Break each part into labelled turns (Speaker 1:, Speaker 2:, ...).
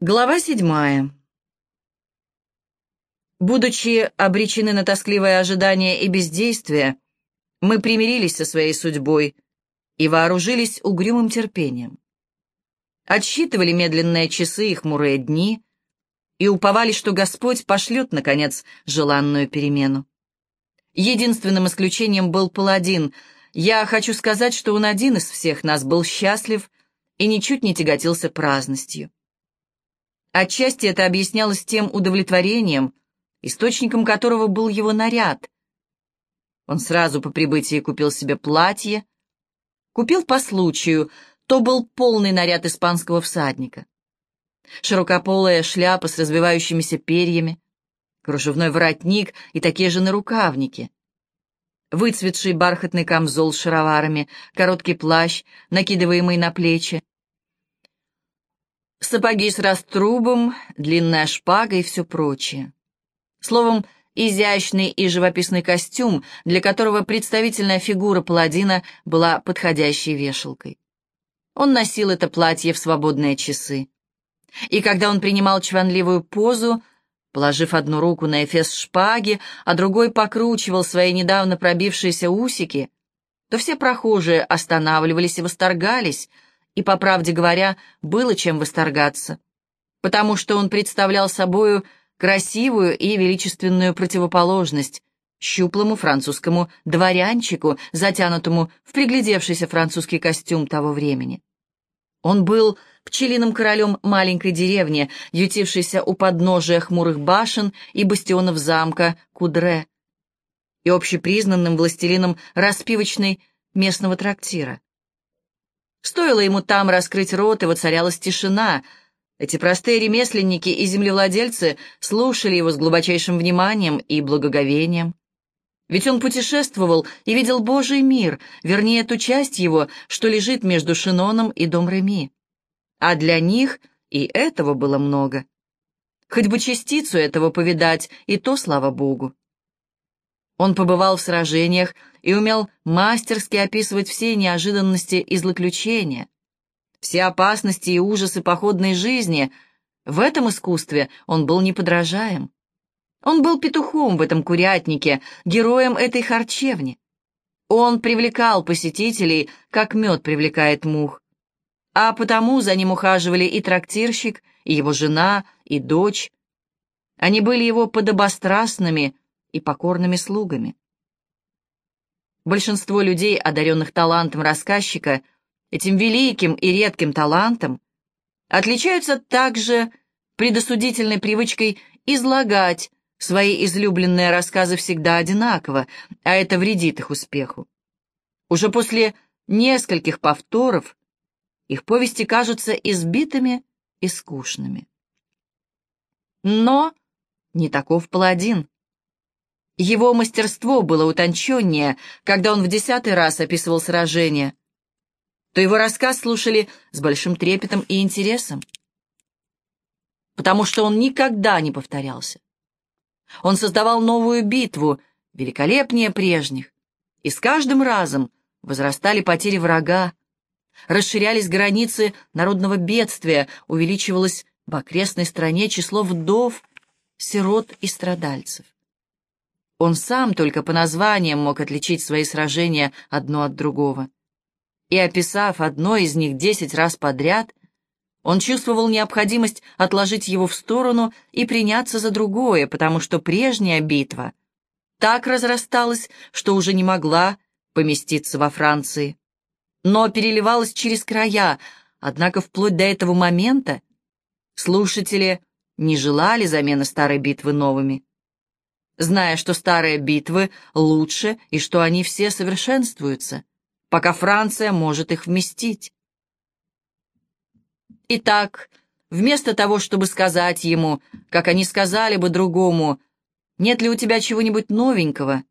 Speaker 1: Глава седьмая. Будучи обречены на тоскливое ожидание и бездействие, мы примирились со своей судьбой и вооружились угрюмым терпением. Отсчитывали медленные часы и хмурые дни и уповали, что Господь пошлет, наконец, желанную перемену. Единственным исключением был паладин. Я хочу сказать, что он один из всех нас был счастлив и ничуть не тяготился праздностью. Отчасти это объяснялось тем удовлетворением, источником которого был его наряд. Он сразу по прибытии купил себе платье, купил по случаю, то был полный наряд испанского всадника. Широкополая шляпа с развивающимися перьями, кружевной воротник и такие же нарукавники. Выцветший бархатный камзол с шароварами, короткий плащ, накидываемый на плечи, сапоги с раструбом, длинная шпага и все прочее. Словом, изящный и живописный костюм, для которого представительная фигура паладина была подходящей вешалкой. Он носил это платье в свободные часы. И когда он принимал чванливую позу, положив одну руку на эфес шпаги, а другой покручивал свои недавно пробившиеся усики, то все прохожие останавливались и восторгались — и, по правде говоря, было чем восторгаться, потому что он представлял собою красивую и величественную противоположность щуплому французскому дворянчику, затянутому в приглядевшийся французский костюм того времени. Он был пчелиным королем маленькой деревни, ютившейся у подножия хмурых башен и бастионов замка Кудре, и общепризнанным властелином распивочной местного трактира. Стоило ему там раскрыть рот, и воцарялась тишина. Эти простые ремесленники и землевладельцы слушали его с глубочайшим вниманием и благоговением. Ведь он путешествовал и видел Божий мир, вернее, ту часть его, что лежит между Шиноном и Дом Реми. А для них и этого было много. Хоть бы частицу этого повидать, и то слава Богу. Он побывал в сражениях и умел мастерски описывать все неожиданности и злоключения, все опасности и ужасы походной жизни. В этом искусстве он был неподражаем. Он был петухом в этом курятнике, героем этой харчевни. Он привлекал посетителей, как мед привлекает мух. А потому за ним ухаживали и трактирщик, и его жена, и дочь. Они были его подобострастными, и покорными слугами. Большинство людей, одаренных талантом рассказчика, этим великим и редким талантом, отличаются также предосудительной привычкой излагать свои излюбленные рассказы всегда одинаково, а это вредит их успеху. Уже после нескольких повторов их повести кажутся избитыми и скучными. Но не таков паладин. Его мастерство было утонченнее, когда он в десятый раз описывал сражение, то его рассказ слушали с большим трепетом и интересом, потому что он никогда не повторялся. Он создавал новую битву, великолепнее прежних, и с каждым разом возрастали потери врага, расширялись границы народного бедствия, увеличивалось в окрестной стране число вдов, сирот и страдальцев. Он сам только по названиям мог отличить свои сражения одно от другого. И описав одно из них десять раз подряд, он чувствовал необходимость отложить его в сторону и приняться за другое, потому что прежняя битва так разрасталась, что уже не могла поместиться во Франции, но переливалась через края, однако вплоть до этого момента слушатели не желали замены старой битвы новыми зная, что старые битвы лучше и что они все совершенствуются, пока Франция может их вместить. Итак, вместо того, чтобы сказать ему, как они сказали бы другому, «Нет ли у тебя чего-нибудь новенького?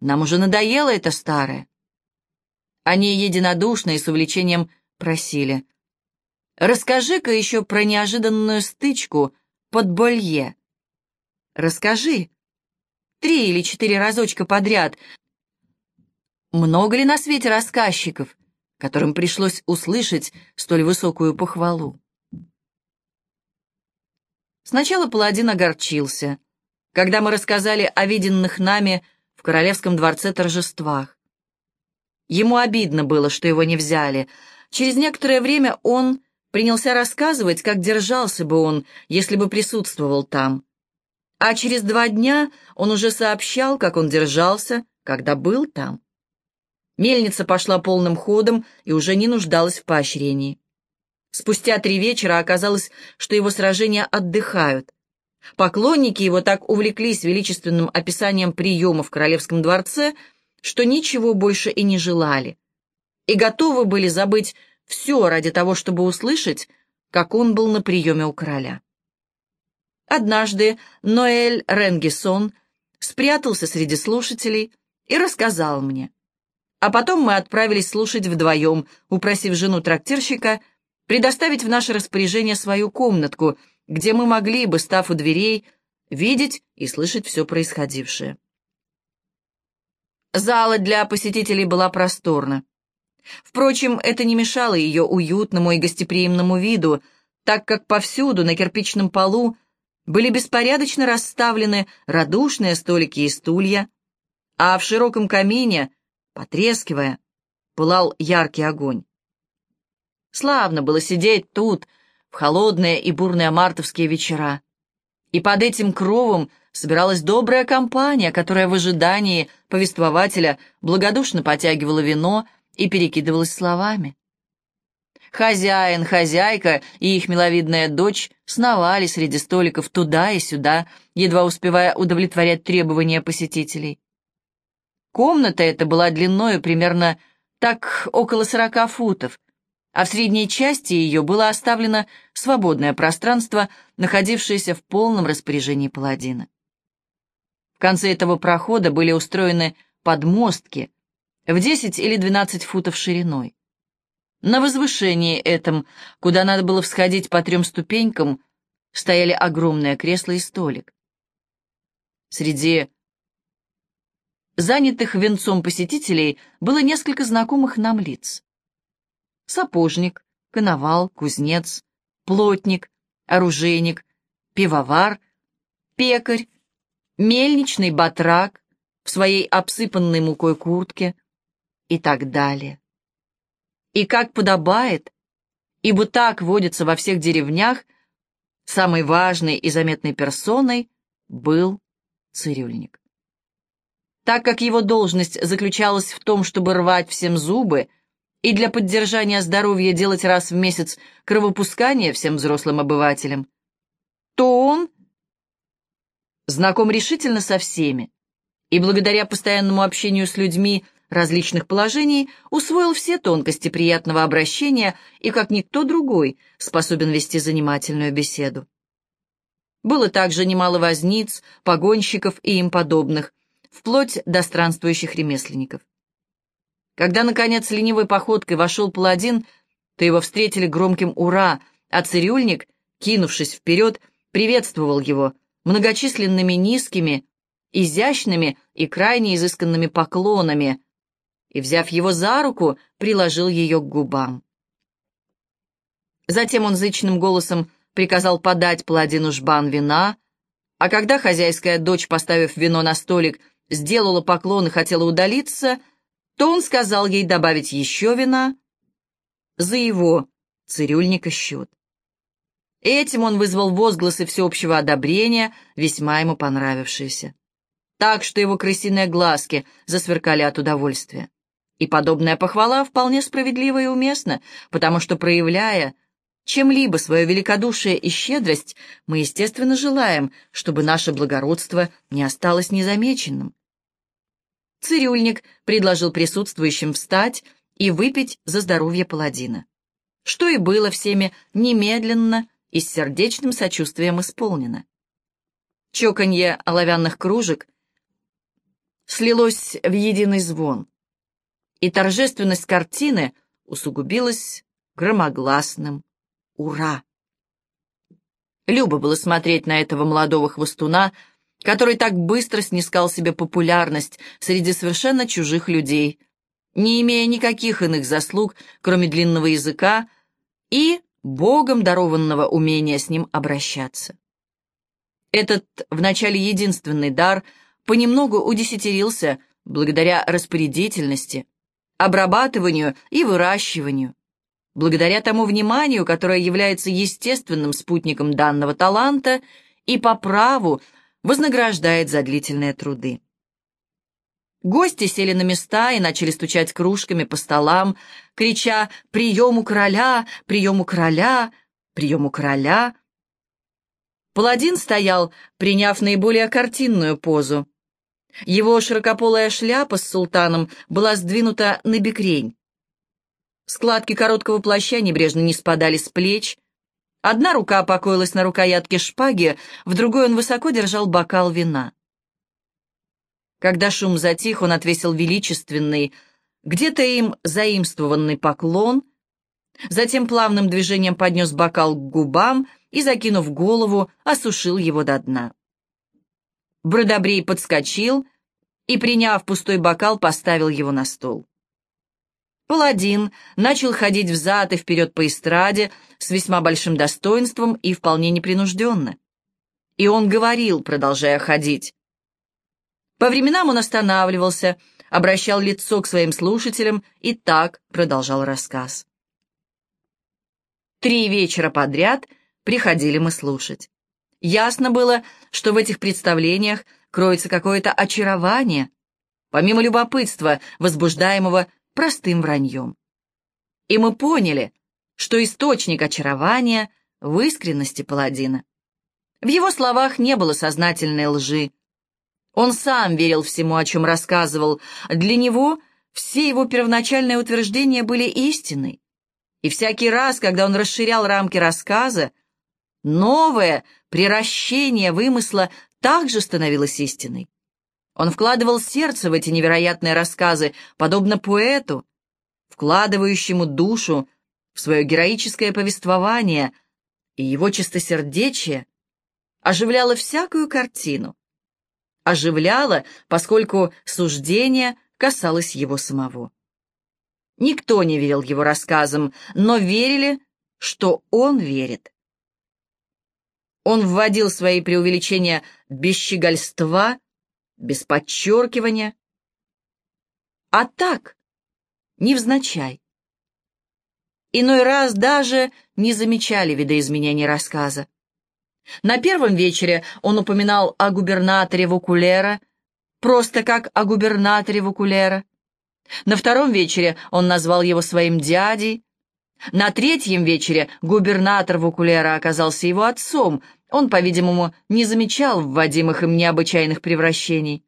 Speaker 1: Нам уже надоело это старое». Они единодушно и с увлечением просили, «Расскажи-ка еще про неожиданную стычку под Болье». «Расскажи», три или четыре разочка подряд. Много ли на свете рассказчиков, которым пришлось услышать столь высокую похвалу? Сначала паладин огорчился, когда мы рассказали о виденных нами в королевском дворце торжествах. Ему обидно было, что его не взяли. Через некоторое время он принялся рассказывать, как держался бы он, если бы присутствовал там. А через два дня он уже сообщал, как он держался, когда был там. Мельница пошла полным ходом и уже не нуждалась в поощрении. Спустя три вечера оказалось, что его сражения отдыхают. Поклонники его так увлеклись величественным описанием приема в королевском дворце, что ничего больше и не желали, и готовы были забыть все ради того, чтобы услышать, как он был на приеме у короля. Однажды Ноэль Ренгисон спрятался среди слушателей и рассказал мне. А потом мы отправились слушать вдвоем, упросив жену трактирщика предоставить в наше распоряжение свою комнатку, где мы могли бы, став у дверей, видеть и слышать все происходившее. Зала для посетителей была просторна. Впрочем, это не мешало ее уютному и гостеприимному виду, так как повсюду на кирпичном полу были беспорядочно расставлены радушные столики и стулья, а в широком камине, потрескивая, пылал яркий огонь. Славно было сидеть тут, в холодные и бурные мартовские вечера. И под этим кровом собиралась добрая компания, которая в ожидании повествователя благодушно потягивала вино и перекидывалась словами. Хозяин, хозяйка и их миловидная дочь сновали среди столиков туда и сюда, едва успевая удовлетворять требования посетителей. Комната эта была длиною примерно так около сорока футов, а в средней части ее было оставлено свободное пространство, находившееся в полном распоряжении паладина. В конце этого прохода были устроены подмостки в 10 или 12 футов шириной. На возвышении этом, куда надо было всходить по трем ступенькам, стояли огромное кресло и столик. Среди занятых венцом посетителей было несколько знакомых нам лиц. Сапожник, коновал, кузнец, плотник, оружейник, пивовар, пекарь, мельничный батрак в своей обсыпанной мукой куртке и так далее и как подобает, ибо так водится во всех деревнях, самой важной и заметной персоной был цирюльник. Так как его должность заключалась в том, чтобы рвать всем зубы и для поддержания здоровья делать раз в месяц кровопускание всем взрослым обывателям, то он знаком решительно со всеми, и благодаря постоянному общению с людьми различных положений, усвоил все тонкости приятного обращения и, как никто другой, способен вести занимательную беседу. Было также немало возниц, погонщиков и им подобных, вплоть до странствующих ремесленников. Когда, наконец, ленивой походкой вошел паладин, то его встретили громким «Ура!», а цирюльник, кинувшись вперед, приветствовал его многочисленными низкими, изящными и крайне изысканными поклонами, и, взяв его за руку, приложил ее к губам. Затем он зычным голосом приказал подать паладину жбан вина, а когда хозяйская дочь, поставив вино на столик, сделала поклон и хотела удалиться, то он сказал ей добавить еще вина за его, цирюльника, счет. Этим он вызвал возгласы всеобщего одобрения, весьма ему понравившиеся. Так что его крысиные глазки засверкали от удовольствия. И подобная похвала вполне справедлива и уместна, потому что, проявляя чем-либо свое великодушие и щедрость, мы, естественно, желаем, чтобы наше благородство не осталось незамеченным. Цирюльник предложил присутствующим встать и выпить за здоровье паладина, что и было всеми немедленно и с сердечным сочувствием исполнено. Чоканье оловянных кружек слилось в единый звон и торжественность картины усугубилась громогласным «Ура!». Любо было смотреть на этого молодого хвостуна, который так быстро снискал себе популярность среди совершенно чужих людей, не имея никаких иных заслуг, кроме длинного языка и богом дарованного умения с ним обращаться. Этот вначале единственный дар понемногу удесятерился благодаря распорядительности, обрабатыванию и выращиванию, благодаря тому вниманию, которое является естественным спутником данного таланта и по праву вознаграждает за длительные труды. Гости сели на места и начали стучать кружками по столам, крича «Прием у короля! Прием у короля! Прием у короля!». Паладин стоял, приняв наиболее картинную позу. Его широкополая шляпа с султаном была сдвинута на бекрень. Складки короткого плаща небрежно не спадали с плеч. Одна рука покоилась на рукоятке шпаги, в другой он высоко держал бокал вина. Когда шум затих, он отвесил величественный, где-то им заимствованный поклон, затем плавным движением поднес бокал к губам и, закинув голову, осушил его до дна. Бродобрей подскочил и, приняв пустой бокал, поставил его на стол. Паладин начал ходить взад и вперед по эстраде с весьма большим достоинством и вполне непринужденно. И он говорил, продолжая ходить. По временам он останавливался, обращал лицо к своим слушателям и так продолжал рассказ. Три вечера подряд приходили мы слушать. Ясно было, что в этих представлениях кроется какое-то очарование, помимо любопытства, возбуждаемого простым враньем. И мы поняли, что источник очарования в искренности паладина. В его словах не было сознательной лжи. Он сам верил всему, о чем рассказывал. Для него все его первоначальные утверждения были истиной. И всякий раз, когда он расширял рамки рассказа, новое приращение вымысла также становилось истиной. Он вкладывал сердце в эти невероятные рассказы, подобно поэту, вкладывающему душу в свое героическое повествование, и его чистосердечие оживляло всякую картину. Оживляло, поскольку суждение касалось его самого. Никто не верил его рассказам, но верили, что он верит. Он вводил свои преувеличения без щегольства, без подчеркивания, а так, невзначай. Иной раз даже не замечали видоизменений рассказа. На первом вечере он упоминал о губернаторе Вукулера, просто как о губернаторе Вукулера. На втором вечере он назвал его своим дядей. На третьем вечере губернатор Вукулера оказался его отцом. Он, по-видимому, не замечал вводимых им необычайных превращений.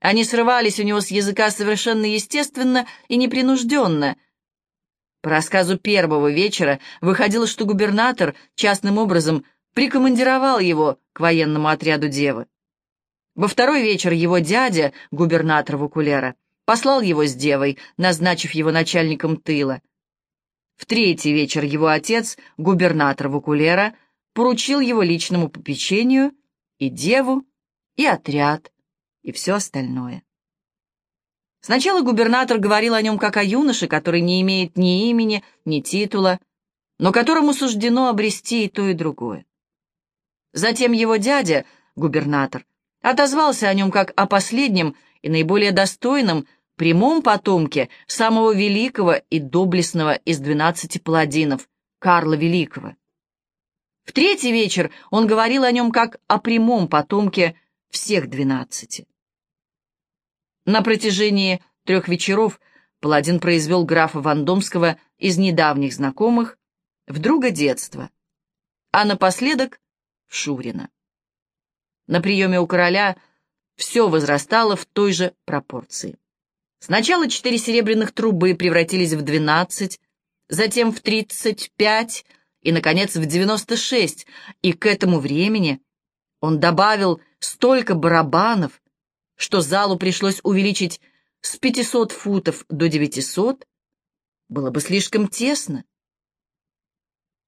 Speaker 1: Они срывались у него с языка совершенно естественно и непринужденно. По рассказу первого вечера выходило, что губернатор частным образом прикомандировал его к военному отряду Девы. Во второй вечер его дядя, губернатор Вукулера, послал его с Девой, назначив его начальником тыла. В третий вечер его отец, губернатор Вукулера, поручил его личному попечению и Деву, и отряд, и все остальное. Сначала губернатор говорил о нем как о юноше, который не имеет ни имени, ни титула, но которому суждено обрести и то, и другое. Затем его дядя, губернатор, отозвался о нем как о последнем и наиболее достойном прямом потомке самого великого и доблестного из двенадцати паладинов, Карла Великого. В третий вечер он говорил о нем как о прямом потомке всех двенадцати. На протяжении трех вечеров паладин произвел графа Вандомского из недавних знакомых в друга детства, а напоследок в Шурина. На приеме у короля все возрастало в той же пропорции. Сначала четыре серебряных трубы превратились в двенадцать, затем в тридцать пять и, наконец, в девяносто шесть, и к этому времени он добавил столько барабанов, что залу пришлось увеличить с 500 футов до 900, было бы слишком тесно.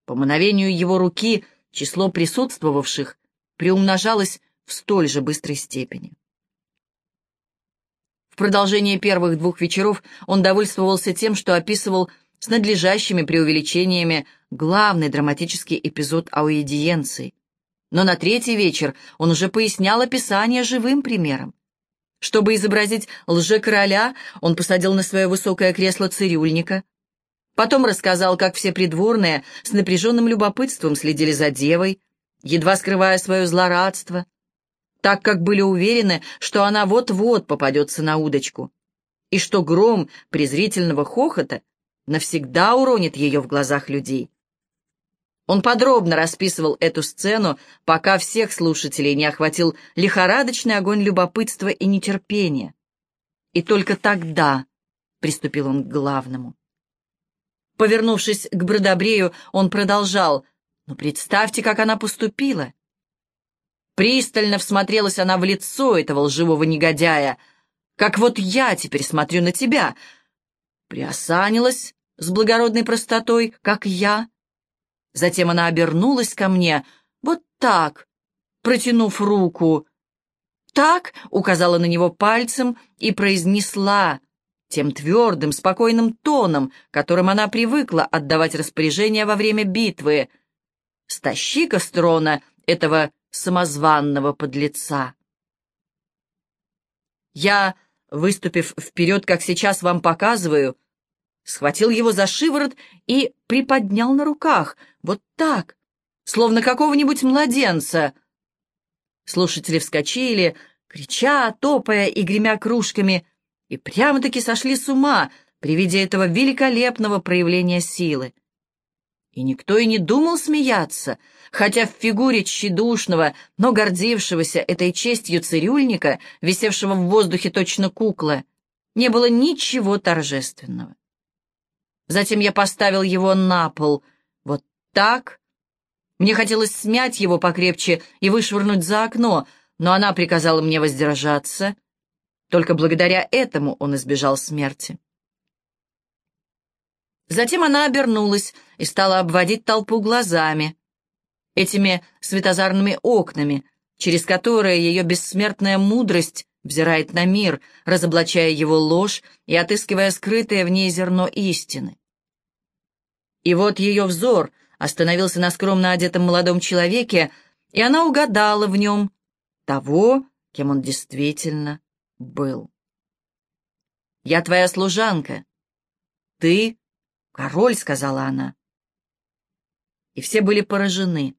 Speaker 1: По мановению его руки число присутствовавших приумножалось в столь же быстрой степени. Продолжение первых двух вечеров он довольствовался тем, что описывал с надлежащими преувеличениями главный драматический эпизод аудиенции, Но на третий вечер он уже пояснял описание живым примером. Чтобы изобразить лже-короля, он посадил на свое высокое кресло цирюльника. Потом рассказал, как все придворные с напряженным любопытством следили за девой, едва скрывая свое злорадство, так как были уверены, что она вот-вот попадется на удочку, и что гром презрительного хохота навсегда уронит ее в глазах людей. Он подробно расписывал эту сцену, пока всех слушателей не охватил лихорадочный огонь любопытства и нетерпения. И только тогда приступил он к главному. Повернувшись к Бродобрею, он продолжал. «Но представьте, как она поступила!» Пристально всмотрелась она в лицо этого лживого негодяя, как вот я теперь смотрю на тебя. Приосанилась с благородной простотой, как я, Затем она обернулась ко мне, вот так, протянув руку. «Так», — указала на него пальцем и произнесла тем твердым, спокойным тоном, которым она привыкла отдавать распоряжения во время битвы. «Стащи-ка этого самозванного подлеца». Я, выступив вперед, как сейчас вам показываю, схватил его за шиворот и приподнял на руках, вот так, словно какого-нибудь младенца. Слушатели вскочили, крича, топая и гремя кружками, и прямо-таки сошли с ума при виде этого великолепного проявления силы. И никто и не думал смеяться, хотя в фигуре тщедушного, но гордившегося этой честью цирюльника, висевшего в воздухе точно кукла, не было ничего торжественного. Затем я поставил его на пол. Вот так. Мне хотелось смять его покрепче и вышвырнуть за окно, но она приказала мне воздержаться. Только благодаря этому он избежал смерти. Затем она обернулась и стала обводить толпу глазами, этими светозарными окнами, через которые ее бессмертная мудрость взирает на мир, разоблачая его ложь и отыскивая скрытое в ней зерно истины. И вот ее взор остановился на скромно одетом молодом человеке, и она угадала в нем того, кем он действительно был. «Я твоя служанка. Ты — король», — сказала она. И все были поражены.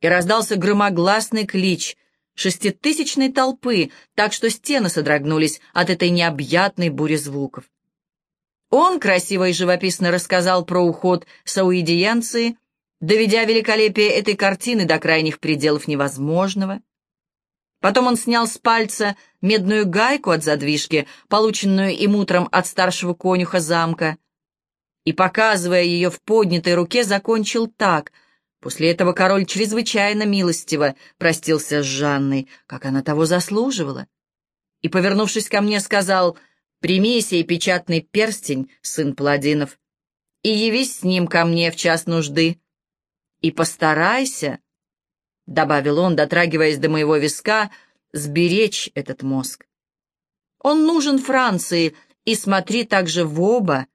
Speaker 1: И раздался громогласный клич шеститысячной толпы, так что стены содрогнулись от этой необъятной бури звуков. Он красиво и живописно рассказал про уход сауидиенции, доведя великолепие этой картины до крайних пределов невозможного. Потом он снял с пальца медную гайку от задвижки, полученную им утром от старшего конюха замка, и, показывая ее в поднятой руке, закончил так. После этого король чрезвычайно милостиво простился с Жанной, как она того заслуживала. И, повернувшись ко мне, сказал — Прими сей печатный перстень, сын Паладинов, и явись с ним ко мне в час нужды. И постарайся, — добавил он, дотрагиваясь до моего виска, — сберечь этот мозг. Он нужен Франции, и смотри также в оба,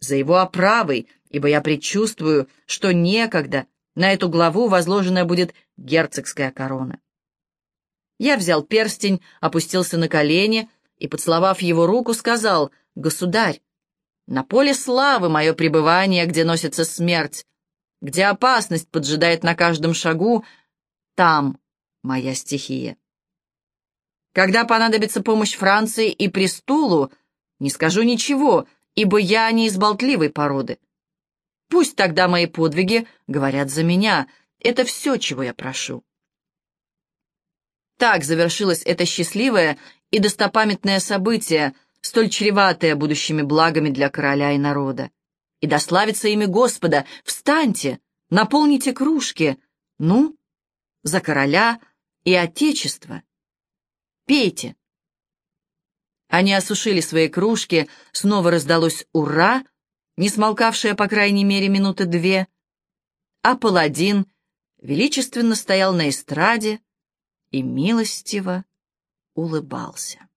Speaker 1: за его оправой, ибо я предчувствую, что некогда на эту главу возложена будет герцогская корона. Я взял перстень, опустился на колени — и, поцеловав его руку, сказал, «Государь, на поле славы мое пребывание, где носится смерть, где опасность поджидает на каждом шагу, там моя стихия. Когда понадобится помощь Франции и престолу, не скажу ничего, ибо я не из болтливой породы. Пусть тогда мои подвиги говорят за меня. Это все, чего я прошу. Так завершилось это счастливое и достопамятное событие, столь чреватое будущими благами для короля и народа. И дославится имя Господа. Встаньте, наполните кружки. Ну, за короля и отечество. Пейте. Они осушили свои кружки, снова раздалось «Ура!», не смолкавшее, по крайней мере, минуты две, а паладин величественно стоял на эстраде и милостиво улыбался.